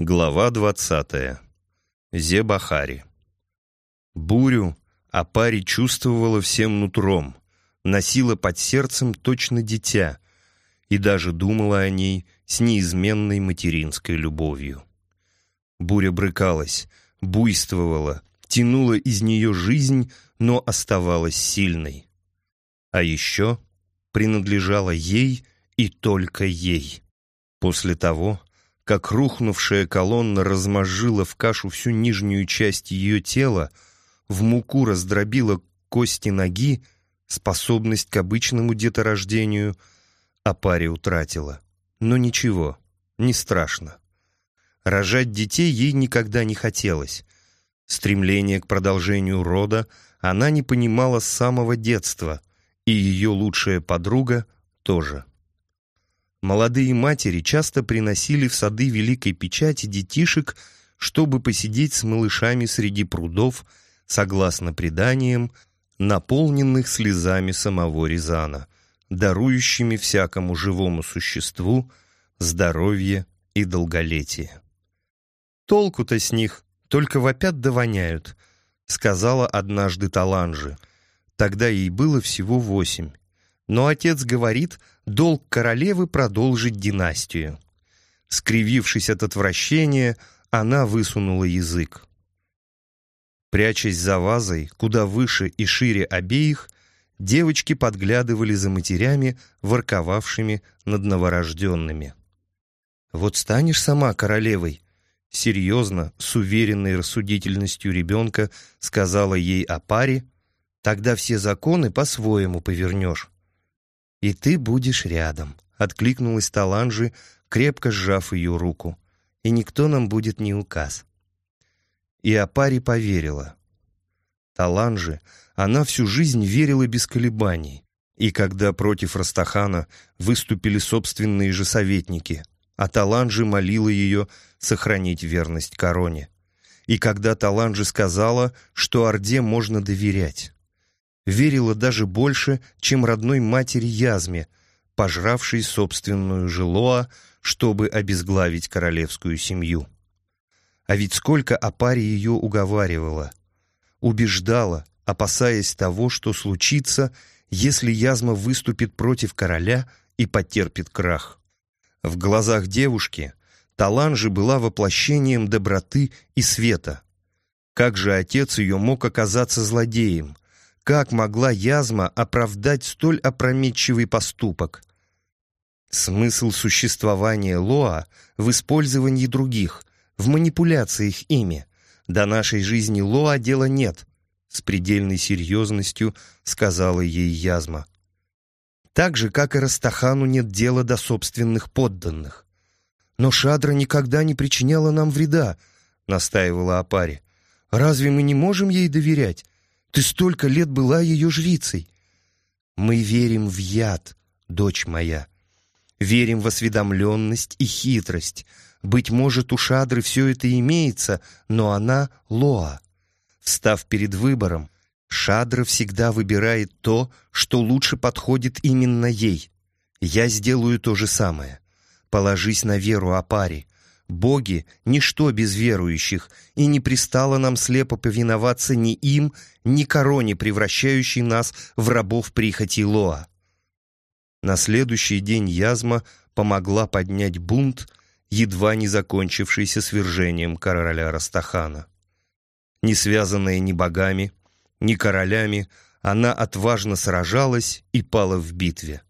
Глава двадцатая. Зебахари. Бурю Апари чувствовала всем нутром, носила под сердцем точно дитя и даже думала о ней с неизменной материнской любовью. Буря брыкалась, буйствовала, тянула из нее жизнь, но оставалась сильной. А еще принадлежала ей и только ей. После того, как рухнувшая колонна размозжила в кашу всю нижнюю часть ее тела, в муку раздробила кости ноги, способность к обычному деторождению, а паре утратила. Но ничего, не страшно. Рожать детей ей никогда не хотелось. Стремление к продолжению рода она не понимала с самого детства, и ее лучшая подруга тоже. Молодые матери часто приносили в сады Великой Печати детишек, чтобы посидеть с малышами среди прудов, согласно преданиям, наполненных слезами самого Рязана, дарующими всякому живому существу здоровье и долголетие. «Толку-то с них, только вопят да воняют», — сказала однажды Таланжи. Тогда ей было всего восемь. Но отец говорит, долг королевы продолжить династию. Скривившись от отвращения, она высунула язык. Прячась за вазой, куда выше и шире обеих, девочки подглядывали за матерями, ворковавшими над новорожденными. «Вот станешь сама королевой», — серьезно, с уверенной рассудительностью ребенка сказала ей о паре, «тогда все законы по-своему повернешь». «И ты будешь рядом», — откликнулась Таланжи, крепко сжав ее руку. «И никто нам будет не указ». И Апари поверила. Таланжи, она всю жизнь верила без колебаний. И когда против Растахана выступили собственные же советники, а Таланжи молила ее сохранить верность короне. И когда Таланжи сказала, что Орде можно доверять верила даже больше, чем родной матери Язме, пожравшей собственную жилоа, чтобы обезглавить королевскую семью. А ведь сколько Апари ее уговаривала, убеждала, опасаясь того, что случится, если Язма выступит против короля и потерпит крах. В глазах девушки Таланжи была воплощением доброты и света. Как же отец ее мог оказаться злодеем — как могла Язма оправдать столь опрометчивый поступок? Смысл существования Лоа в использовании других, в манипуляциях ими. До нашей жизни Лоа дела нет, с предельной серьезностью сказала ей Язма. Так же, как и Растахану нет дела до собственных подданных. Но Шадра никогда не причиняла нам вреда, настаивала Апари. Разве мы не можем ей доверять? Ты столько лет была ее жрицей. Мы верим в яд, дочь моя. Верим в осведомленность и хитрость. Быть может, у Шадры все это имеется, но она — Лоа. Встав перед выбором, Шадра всегда выбирает то, что лучше подходит именно ей. Я сделаю то же самое. Положись на веру о паре. Боги — ничто без верующих, и не пристало нам слепо повиноваться ни им, ни короне, превращающей нас в рабов прихоти Лоа. На следующий день Язма помогла поднять бунт, едва не закончившийся свержением короля Растахана. Не связанная ни богами, ни королями, она отважно сражалась и пала в битве.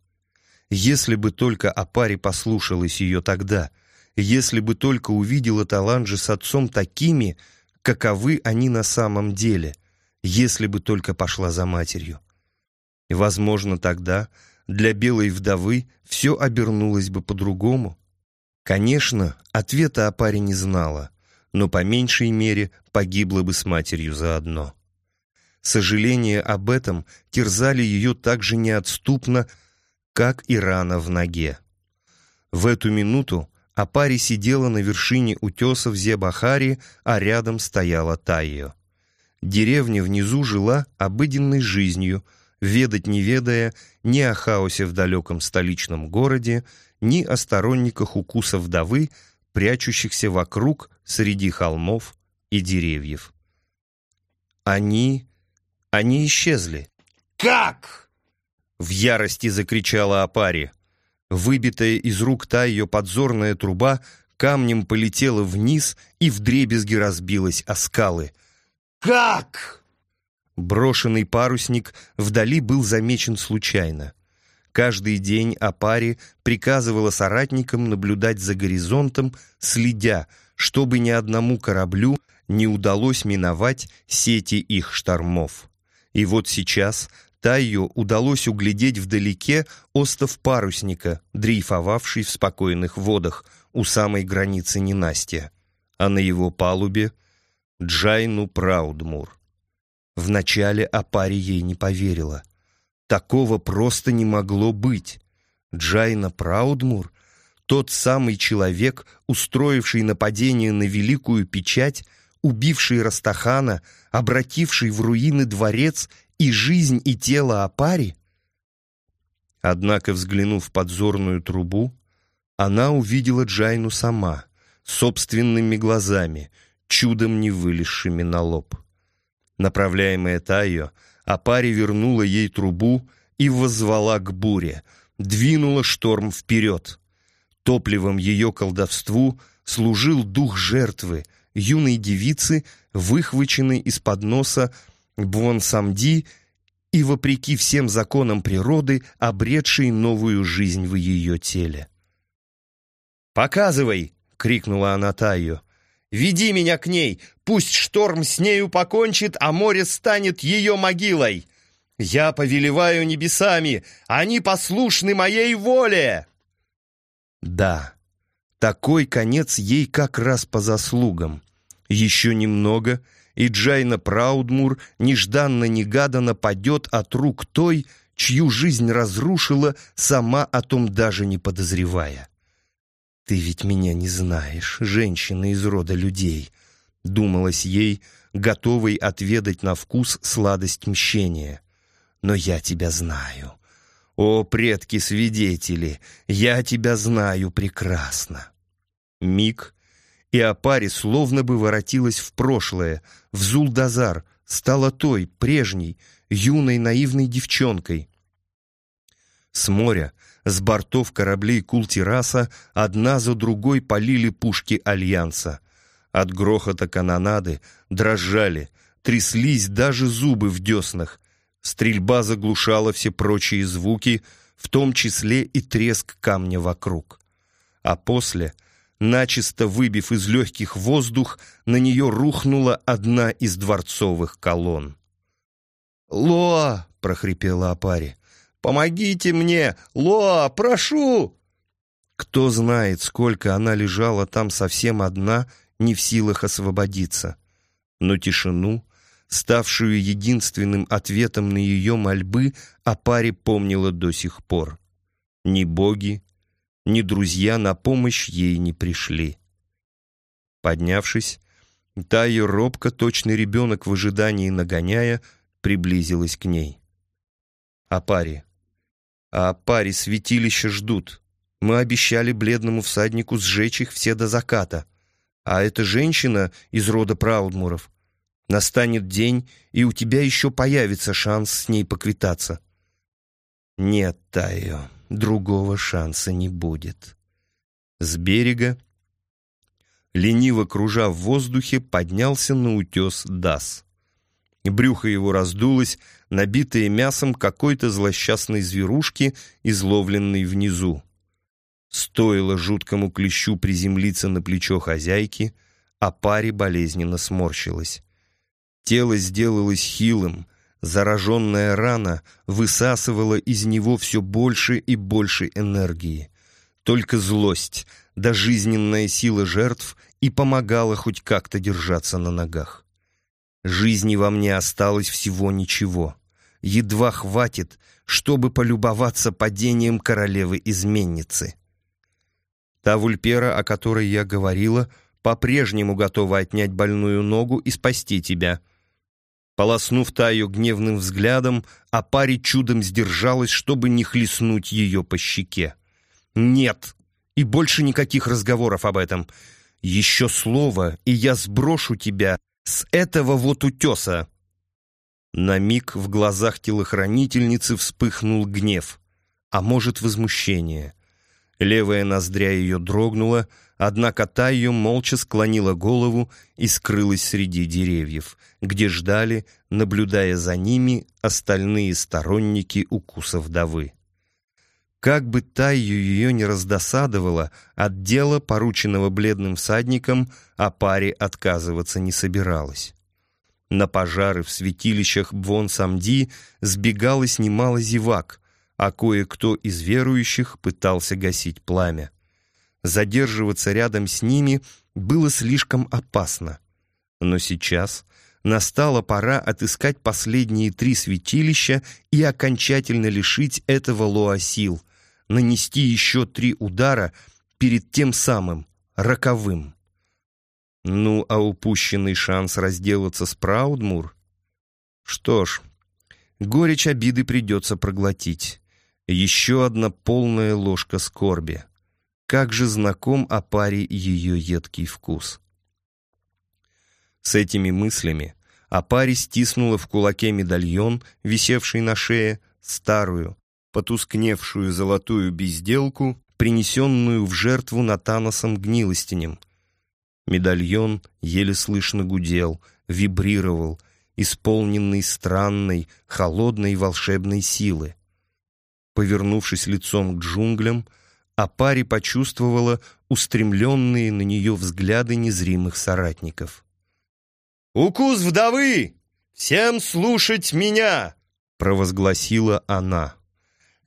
Если бы только Апари послушалась ее тогда — если бы только увидела Таланджи с отцом такими, каковы они на самом деле, если бы только пошла за матерью. Возможно, тогда для белой вдовы все обернулось бы по-другому. Конечно, ответа о паре не знала, но по меньшей мере погибла бы с матерью заодно. Сожаления об этом терзали ее так же неотступно, как и рана в ноге. В эту минуту а паре сидела на вершине утесов Зебахари, а рядом стояла Тайо. Деревня внизу жила обыденной жизнью, ведать не ведая ни о хаосе в далеком столичном городе, ни о сторонниках укуса вдовы, прячущихся вокруг среди холмов и деревьев. Они... они исчезли. «Как?» В ярости закричала Апари. Выбитая из рук та ее подзорная труба камнем полетела вниз и вдребезги разбилась о скалы. «Как?» Брошенный парусник вдали был замечен случайно. Каждый день Апари приказывала соратникам наблюдать за горизонтом, следя, чтобы ни одному кораблю не удалось миновать сети их штормов. И вот сейчас Тайо удалось углядеть вдалеке остов парусника, дрейфовавший в спокойных водах у самой границы ненастья, а на его палубе — Джайну Праудмур. Вначале Апари ей не поверила. Такого просто не могло быть. Джайна Праудмур, тот самый человек, устроивший нападение на Великую Печать, убивший Растахана, обративший в руины дворец и жизнь и тело Апари? Однако, взглянув в подзорную трубу, она увидела Джайну сама, собственными глазами, чудом не вылезшими на лоб. Направляемая Тайо, Апари вернула ей трубу и воззвала к буре, двинула шторм вперед. Топливом ее колдовству служил дух жертвы, юной девицы, выхваченной из-под носа Буон-Самди и, вопреки всем законам природы, обретшей новую жизнь в ее теле. «Показывай!» — крикнула она Таю. «Веди меня к ней! Пусть шторм с нею покончит, а море станет ее могилой! Я повелеваю небесами, они послушны моей воле!» Да, такой конец ей как раз по заслугам. Еще немного — и Джайна Праудмур нежданно-негаданно падет от рук той, чью жизнь разрушила, сама о том даже не подозревая. «Ты ведь меня не знаешь, женщина из рода людей», — думалась ей, готовой отведать на вкус сладость мщения. «Но я тебя знаю. О, предки-свидетели, я тебя знаю прекрасно». Миг, и Апари словно бы воротилась в прошлое, в Зулдазар, стала той, прежней, юной наивной девчонкой. С моря, с бортов кораблей Култираса одна за другой полили пушки Альянса. От грохота канонады дрожали, тряслись даже зубы в деснах. Стрельба заглушала все прочие звуки, в том числе и треск камня вокруг. А после — начисто выбив из легких воздух, на нее рухнула одна из дворцовых колонн. «Лоа!» — прохрипела Апари. «Помогите мне! Лоа, прошу!» Кто знает, сколько она лежала там совсем одна, не в силах освободиться. Но тишину, ставшую единственным ответом на ее мольбы, Апари помнила до сих пор. Ни боги, ни друзья на помощь ей не пришли. Поднявшись, Тайя робко, точный ребенок в ожидании нагоняя, приблизилась к ней. «Апари, а Апари святилища ждут. Мы обещали бледному всаднику сжечь их все до заката. А эта женщина из рода Праудмуров. Настанет день, и у тебя еще появится шанс с ней поквитаться». «Нет, Тайо, другого шанса не будет. С берега, лениво кружа в воздухе, поднялся на утес Дас. Брюхо его раздулось, набитое мясом какой-то злосчастной зверушки, изловленной внизу. Стоило жуткому клещу приземлиться на плечо хозяйки, а паре болезненно сморщилась. Тело сделалось хилым, Зараженная рана высасывала из него все больше и больше энергии. Только злость, да жизненная сила жертв и помогала хоть как-то держаться на ногах. Жизни во мне осталось всего ничего. Едва хватит, чтобы полюбоваться падением королевы-изменницы. Та вульпера, о которой я говорила, по-прежнему готова отнять больную ногу и спасти тебя — Полоснув Таю гневным взглядом, а паре чудом сдержалась, чтобы не хлестнуть ее по щеке. «Нет!» И больше никаких разговоров об этом. Еще слово, и я сброшу тебя с этого вот утеса!» На миг в глазах телохранительницы вспыхнул гнев, а может, возмущение. Левая ноздря ее дрогнула, однако та ее молча склонила голову и скрылась среди деревьев, где ждали, наблюдая за ними, остальные сторонники укуса вдовы. Как бы Тайю ее не раздосадовала, от дела, порученного бледным всадникам, о паре отказываться не собиралась. На пожары в святилищах Бвон-Самди сбегалось немало зевак, а кое-кто из верующих пытался гасить пламя. Задерживаться рядом с ними было слишком опасно. Но сейчас настала пора отыскать последние три святилища и окончательно лишить этого Лоа сил, нанести еще три удара перед тем самым, роковым. Ну, а упущенный шанс разделаться с Праудмур? Что ж, горечь обиды придется проглотить. Еще одна полная ложка скорби. Как же знаком о паре ее едкий вкус. С этими мыслями Апари стиснула в кулаке медальон, висевший на шее, старую, потускневшую золотую безделку, принесенную в жертву Натаносом Гнилостинем. Медальон еле слышно гудел, вибрировал, исполненный странной, холодной волшебной силы. Повернувшись лицом к джунглям, Апари почувствовала устремленные на нее взгляды незримых соратников. «Укус вдовы! Всем слушать меня!» — провозгласила она.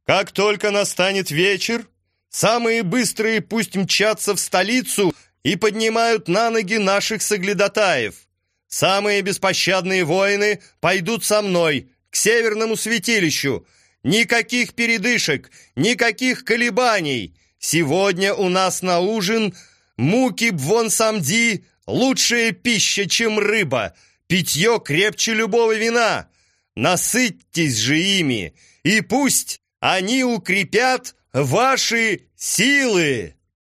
Как только настанет вечер, самые быстрые пусть мчатся в столицу и поднимают на ноги наших соглядатаев. Самые беспощадные воины пойдут со мной к северному святилищу. Никаких передышек, никаких колебаний. Сегодня у нас на ужин муки бвон-самди, лучшая пища, чем рыба, питье крепче любого вина. Насытьтесь же ими, и пусть они укрепят ваши силы!»